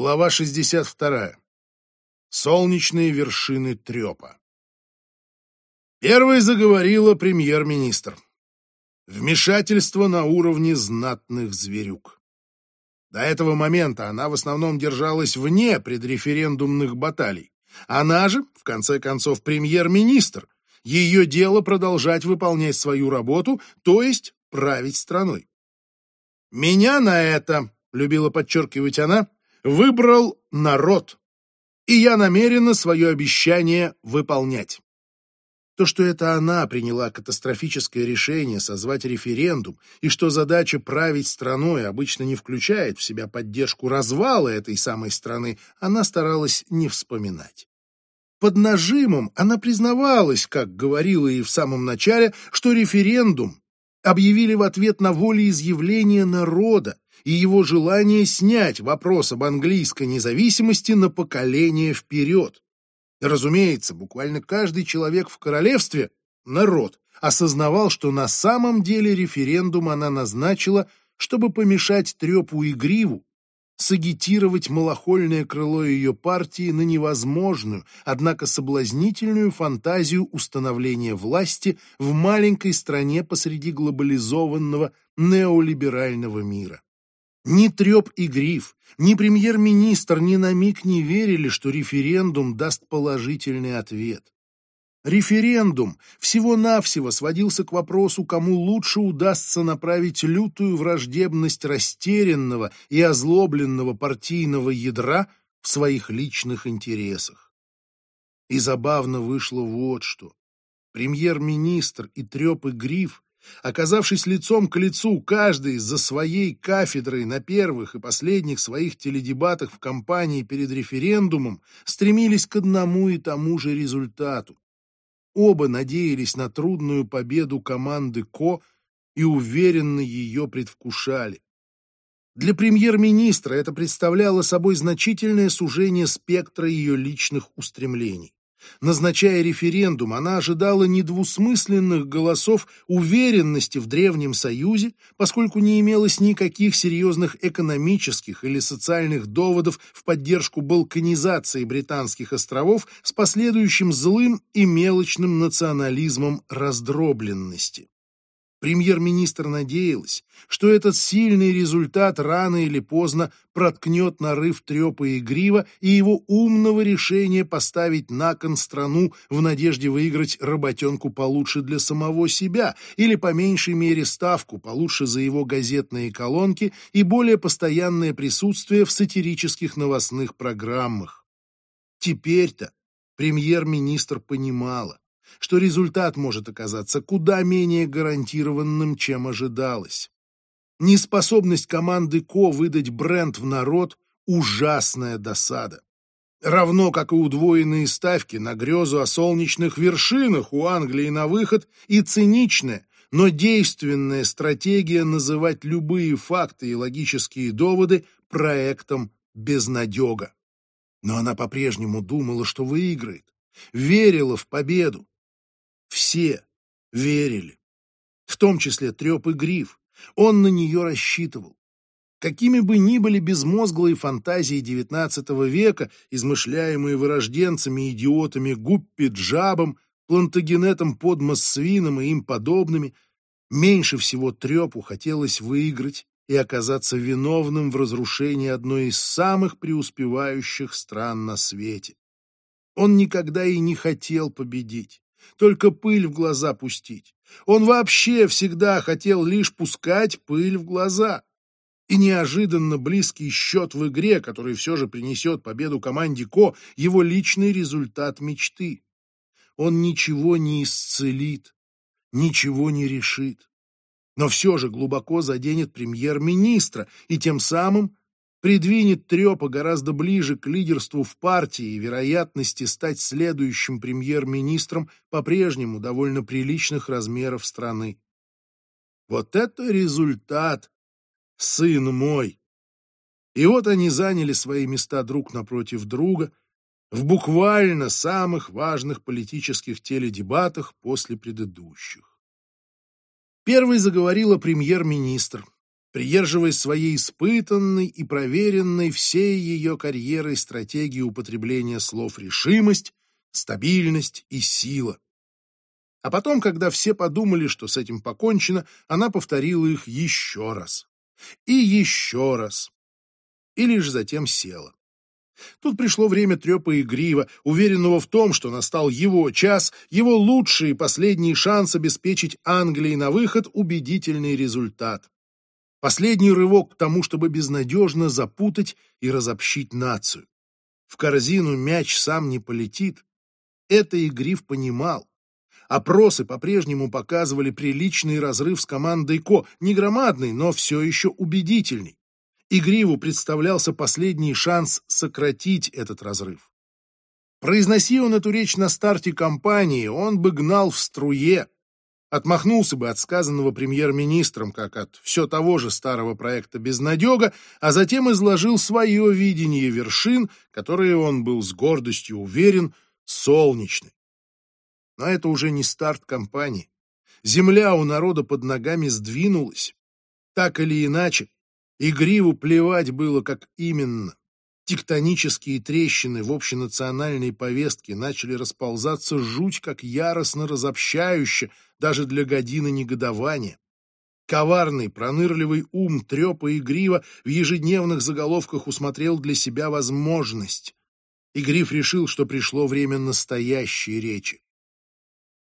Глава 62. Солнечные вершины трёпа. Первой заговорила премьер-министр. Вмешательство на уровне знатных зверюк. До этого момента она в основном держалась вне предреферендумных баталий. Она же, в конце концов, премьер-министр. Ее дело продолжать выполнять свою работу, то есть править страной. «Меня на это», — любила подчеркивать она, — «выбрал народ, и я намерена свое обещание выполнять». То, что это она приняла катастрофическое решение созвать референдум, и что задача править страной обычно не включает в себя поддержку развала этой самой страны, она старалась не вспоминать. Под нажимом она признавалась, как говорила и в самом начале, что референдум объявили в ответ на волеизъявление народа и его желание снять вопрос об английской независимости на поколение вперед. Разумеется, буквально каждый человек в королевстве, народ, осознавал, что на самом деле референдум она назначила, чтобы помешать трепу и гриву, сагитировать малохольное крыло ее партии на невозможную, однако соблазнительную фантазию установления власти в маленькой стране посреди глобализованного неолиберального мира. Ни Треп и Гриф, ни премьер-министр ни на миг не верили, что референдум даст положительный ответ. Референдум всего-навсего сводился к вопросу, кому лучше удастся направить лютую враждебность растерянного и озлобленного партийного ядра в своих личных интересах. И забавно вышло вот что. Премьер-министр и Треп и Гриф Оказавшись лицом к лицу, каждый за своей кафедрой на первых и последних своих теледебатах в кампании перед референдумом стремились к одному и тому же результату. Оба надеялись на трудную победу команды Ко и уверенно ее предвкушали. Для премьер-министра это представляло собой значительное сужение спектра ее личных устремлений. Назначая референдум, она ожидала недвусмысленных голосов уверенности в Древнем Союзе, поскольку не имелось никаких серьезных экономических или социальных доводов в поддержку балканизации британских островов с последующим злым и мелочным национализмом раздробленности. Премьер-министр надеялась, что этот сильный результат рано или поздно проткнет нарыв трепа и грива и его умного решения поставить на кон страну в надежде выиграть работенку получше для самого себя или, по меньшей мере, ставку получше за его газетные колонки и более постоянное присутствие в сатирических новостных программах. Теперь-то премьер-министр понимала, что результат может оказаться куда менее гарантированным, чем ожидалось. Неспособность команды Ко выдать бренд в народ – ужасная досада. Равно как и удвоенные ставки на грезу о солнечных вершинах у Англии на выход и циничная, но действенная стратегия называть любые факты и логические доводы проектом безнадега. Но она по-прежнему думала, что выиграет, верила в победу, все верили, в том числе Треп и Гриф. Он на нее рассчитывал. Какими бы ни были безмозглые фантазии XIX века, измышляемые вырожденцами, идиотами Гуппи, Джабом, Плантагенетом Подмассвином и им подобными, меньше всего Трепу хотелось выиграть и оказаться виновным в разрушении одной из самых преуспевающих стран на свете. Он никогда и не хотел победить только пыль в глаза пустить. Он вообще всегда хотел лишь пускать пыль в глаза. И неожиданно близкий счет в игре, который все же принесет победу команде Ко, его личный результат мечты. Он ничего не исцелит, ничего не решит. Но все же глубоко заденет премьер-министра и тем самым придвинет Трепа гораздо ближе к лидерству в партии и вероятности стать следующим премьер-министром по-прежнему довольно приличных размеров страны. Вот это результат, сын мой! И вот они заняли свои места друг напротив друга в буквально самых важных политических теледебатах после предыдущих. Первой заговорила премьер-министр, придерживаясь своей испытанной и проверенной всей ее карьерой стратегии употребления слов «решимость», «стабильность» и «сила». А потом, когда все подумали, что с этим покончено, она повторила их еще раз. И еще раз. И лишь затем села. Тут пришло время трепа и грива, уверенного в том, что настал его час, его лучший и последний шанс обеспечить Англии на выход убедительный результат. Последний рывок к тому, чтобы безнадежно запутать и разобщить нацию. В корзину мяч сам не полетит. Это и Гриф понимал. Опросы по-прежнему показывали приличный разрыв с командой Ко, не громадный, но все еще убедительный. Игриву представлялся последний шанс сократить этот разрыв. Произноси он эту речь на старте кампании, он бы гнал в струе, отмахнулся бы от сказанного премьер-министром, как от все того же старого проекта «Безнадега», а затем изложил свое видение вершин, которые он был с гордостью уверен, солнечны. Но это уже не старт кампании. Земля у народа под ногами сдвинулась. Так или иначе, и Гриву плевать было, как именно. Тектонические трещины в общенациональной повестке начали расползаться жуть, как яростно разобщающе, даже для годины негодования. Коварный, пронырливый ум трепа и грива в ежедневных заголовках усмотрел для себя возможность. И Гриф решил, что пришло время настоящей речи.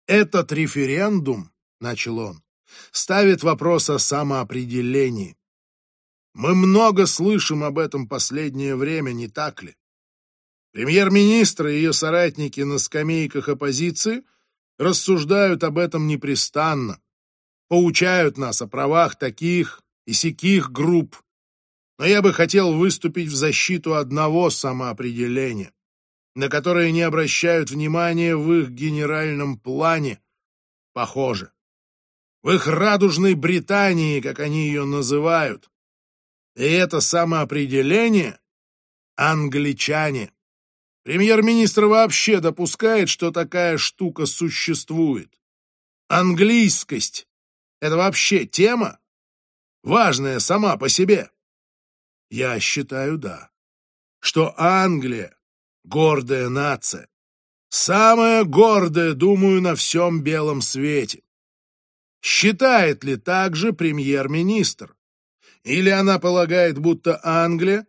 «Этот референдум, — начал он, — ставит вопрос о самоопределении. Мы много слышим об этом последнее время, не так ли? Премьер-министр и ее соратники на скамейках оппозиции рассуждают об этом непрестанно, поучают нас о правах таких и сяких групп. Но я бы хотел выступить в защиту одного самоопределения, на которое не обращают внимания в их генеральном плане, похоже. В их радужной Британии, как они ее называют, и это самоопределение — англичане. Премьер-министр вообще допускает, что такая штука существует. Английскость — это вообще тема? Важная сама по себе? Я считаю, да. Что Англия — гордая нация. Самая гордая, думаю, на всем белом свете. Считает ли также премьер-министр? Или она полагает, будто Англия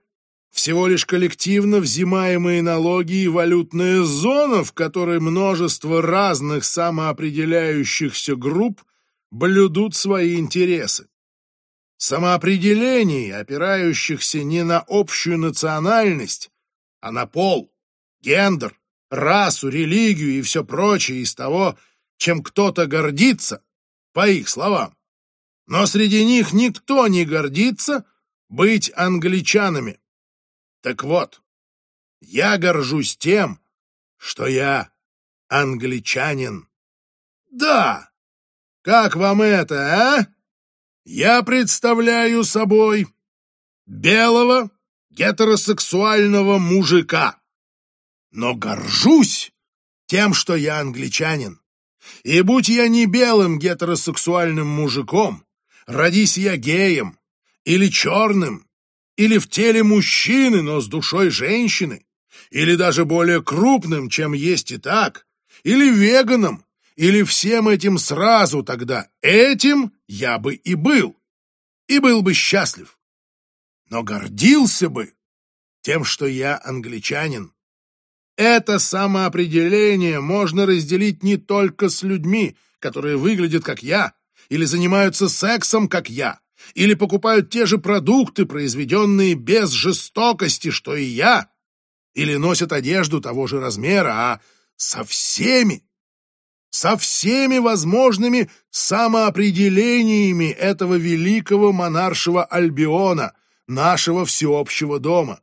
всего лишь коллективно взимаемые налоги и валютная зона, в которой множество разных самоопределяющихся групп блюдут свои интересы. Самоопределений, опирающихся не на общую национальность, а на пол, гендер, расу, религию и все прочее из того, чем кто-то гордится, по их словам но среди них никто не гордится быть англичанами. Так вот, я горжусь тем, что я англичанин. Да! Как вам это, а? Я представляю собой белого гетеросексуального мужика, но горжусь тем, что я англичанин. И будь я не белым гетеросексуальным мужиком, Родись я геем, или черным, или в теле мужчины, но с душой женщины, или даже более крупным, чем есть и так, или веганом, или всем этим сразу тогда, этим я бы и был, и был бы счастлив. Но гордился бы тем, что я англичанин. Это самоопределение можно разделить не только с людьми, которые выглядят как я, или занимаются сексом, как я, или покупают те же продукты, произведенные без жестокости, что и я, или носят одежду того же размера, а со всеми, со всеми возможными самоопределениями этого великого монаршего Альбиона, нашего всеобщего дома.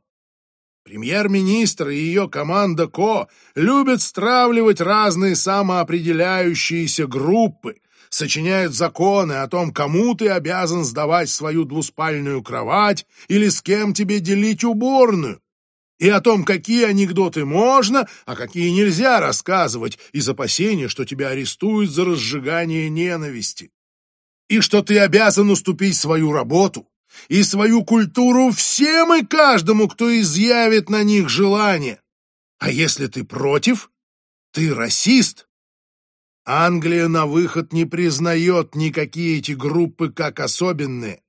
Премьер-министр и ее команда Ко любят стравливать разные самоопределяющиеся группы, сочиняют законы о том, кому ты обязан сдавать свою двуспальную кровать или с кем тебе делить уборную, и о том, какие анекдоты можно, а какие нельзя рассказывать из опасения, что тебя арестуют за разжигание ненависти, и что ты обязан уступить свою работу, и свою культуру всем и каждому, кто изъявит на них желание. А если ты против, ты расист. Англия на выход не признает никакие эти группы как особенные.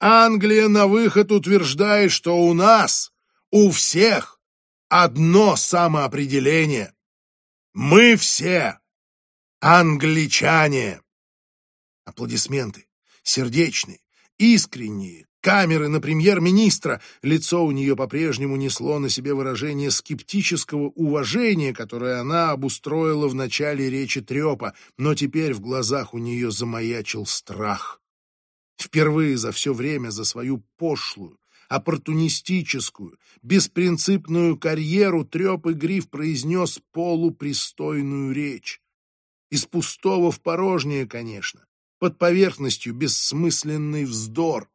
Англия на выход утверждает, что у нас, у всех, одно самоопределение. Мы все англичане. Аплодисменты, сердечные, искренние, камеры на премьер-министра. Лицо у нее по-прежнему несло на себе выражение скептического уважения, которое она обустроила в начале речи трепа, но теперь в глазах у нее замаячил страх. Впервые за все время за свою пошлую, оппортунистическую, беспринципную карьеру треп и гриф произнес полупристойную речь. Из пустого в порожнее, конечно, под поверхностью бессмысленный вздор.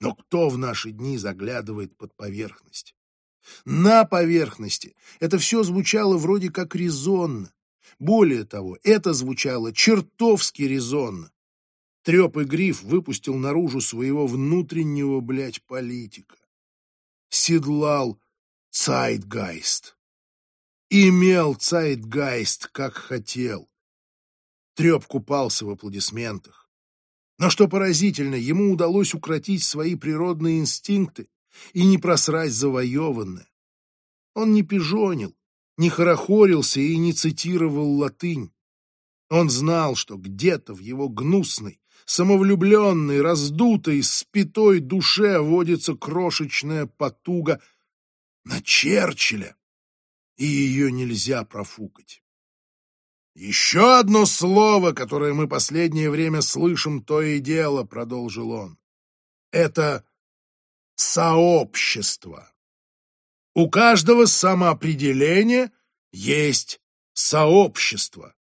Но кто в наши дни заглядывает под поверхность? На поверхности это все звучало вроде как резонно. Более того, это звучало чертовски резонно. Треп и Гриф выпустил наружу своего внутреннего, блядь, политика. Седлал Цайтгайст. Имел Цайтгайст, как хотел. Треп купался в аплодисментах. Но что поразительно, ему удалось укротить свои природные инстинкты и не просрать завоеванное. Он не пижонил, не хорохорился и не цитировал латынь. Он знал, что где-то в его гнусной, самовлюбленной, раздутой, спитой душе водится крошечная потуга на Черчилля, и ее нельзя профукать. «Еще одно слово, которое мы последнее время слышим, то и дело», — продолжил он. «Это сообщество. У каждого самоопределения есть сообщество.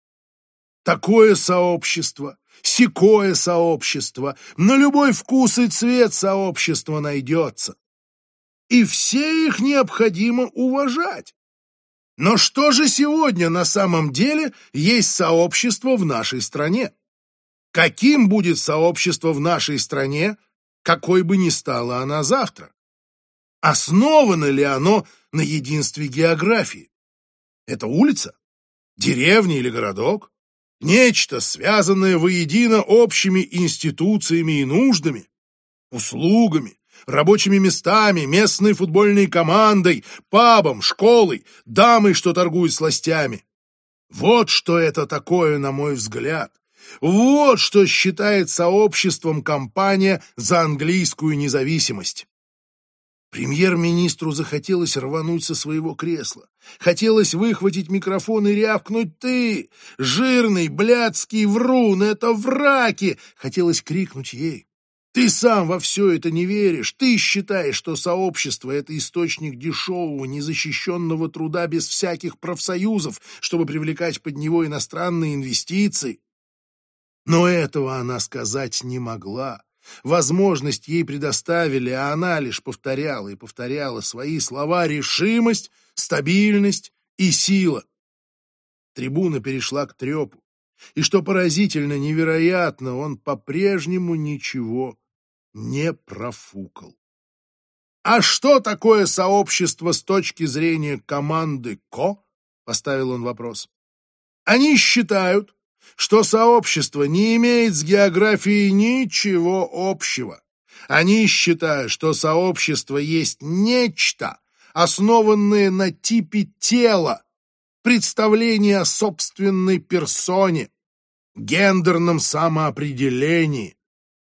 Такое сообщество, секое сообщество, на любой вкус и цвет сообщества найдется. И все их необходимо уважать. Но что же сегодня на самом деле есть сообщество в нашей стране? Каким будет сообщество в нашей стране, какой бы ни стала она завтра? Основано ли оно на единстве географии? Это улица? Деревня или городок? Нечто, связанное воедино общими институциями и нуждами, услугами, рабочими местами, местной футбольной командой, пабом, школой, дамой, что торгует сластями. Вот что это такое, на мой взгляд. Вот что считает сообществом компания за английскую независимость. Премьер-министру захотелось рвануть со своего кресла. Хотелось выхватить микрофон и рявкнуть «Ты! Жирный, блядский врун! Это враки!» Хотелось крикнуть ей. «Ты сам во все это не веришь! Ты считаешь, что сообщество — это источник дешевого, незащищенного труда без всяких профсоюзов, чтобы привлекать под него иностранные инвестиции!» Но этого она сказать не могла. Возможность ей предоставили, а она лишь повторяла и повторяла свои слова «решимость», «стабильность» и «сила». Трибуна перешла к трепу. И что поразительно, невероятно, он по-прежнему ничего не профукал. «А что такое сообщество с точки зрения команды КО?» — поставил он вопрос. «Они считают, что сообщество не имеет с географией ничего общего. Они считают, что сообщество есть нечто, основанное на типе тела, представлении о собственной персоне, гендерном самоопределении,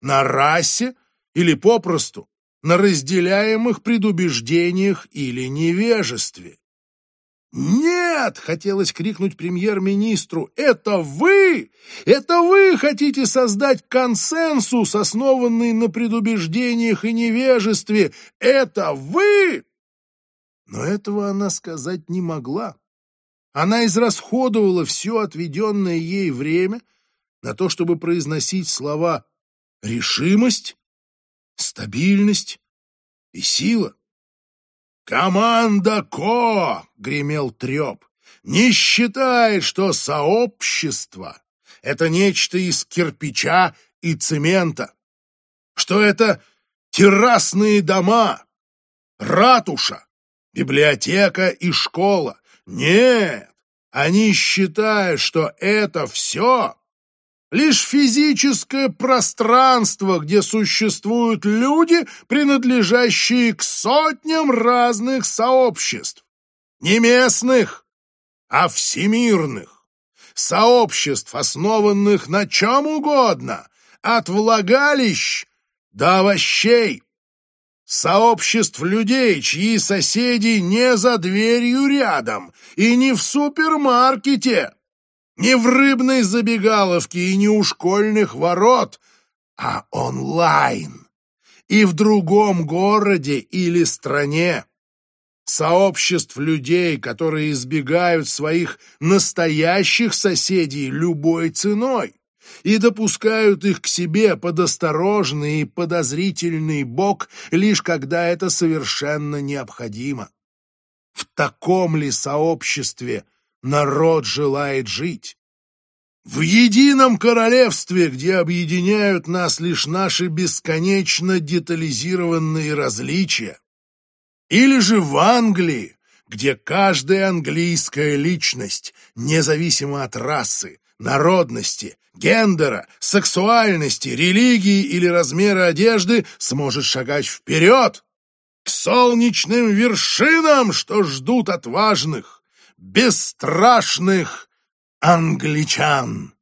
на расе или попросту на разделяемых предубеждениях или невежестве. «Нет!» — хотелось крикнуть премьер-министру. «Это вы! Это вы хотите создать консенсус, основанный на предубеждениях и невежестве! Это вы!» Но этого она сказать не могла. Она израсходовала все отведенное ей время на то, чтобы произносить слова «решимость», «стабильность» и «сила». «Команда Ко!» — гремел треп. «Не считай, что сообщество — это нечто из кирпича и цемента, что это террасные дома, ратуша, библиотека и школа. Нет, они считают, что это все лишь физическое пространство, где существуют люди, принадлежащие к сотням разных сообществ. Не местных, а всемирных. Сообществ, основанных на чем угодно, от влагалищ до овощей. Сообществ людей, чьи соседи не за дверью рядом и не в супермаркете, не в рыбной забегаловке и не у школьных ворот, а онлайн и в другом городе или стране. Сообществ людей, которые избегают своих настоящих соседей любой ценой и допускают их к себе под осторожный и подозрительный бок, лишь когда это совершенно необходимо. В таком ли сообществе народ желает жить? В едином королевстве, где объединяют нас лишь наши бесконечно детализированные различия? Или же в Англии, где каждая английская личность, независимо от расы, народности, гендера, сексуальности, религии или размера одежды, сможет шагать вперед к солнечным вершинам, что ждут отважных, бесстрашных англичан.